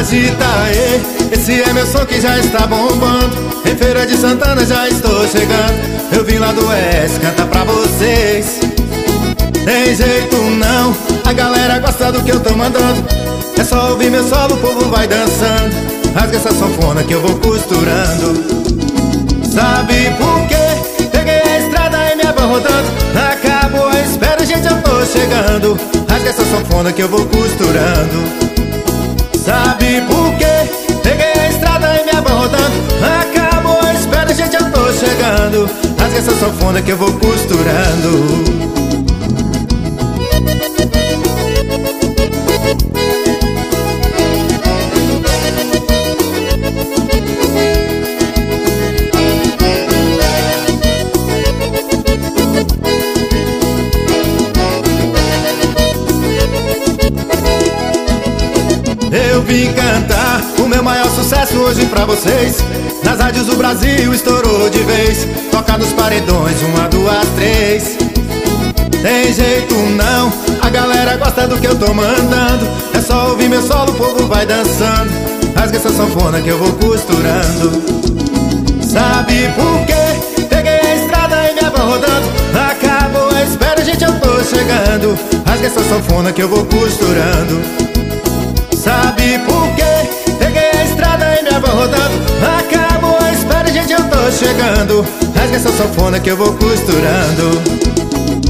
Agitaê, esse é meu som que já está bombando. Em Feira de Santana já estou chegando. Eu vim lá do Oeste cantar pra vocês. Tem jeito não, a galera gosta do que eu tô mandando. É só ouvir meu solo, o povo vai dançando. Rasga essa sanfona que eu vou costurando. Sabe por quê? Peguei a estrada e me abarrotando Acabou a espera, gente, eu tô chegando. Rasga essa sanfona que eu vou costurando. Sabe por quê? Essa sanfona que eu vou costurando. Eu vim cantar meu maior sucesso hoje pra vocês. Nas rádios do Brasil estourou de vez. Toca nos paredões, uma, duas, três. Tem jeito não, a galera gosta do que eu tô mandando. É só ouvir meu solo, o povo vai dançando. Rasga essa sanfona que eu vou costurando. Sabe por quê? Peguei a estrada e me rodando. Acabou a espera, gente, eu tô chegando. Rasga essa sanfona que eu vou costurando. Sabe por quê? chegando. Rasga essa sanfona que eu vou costurando.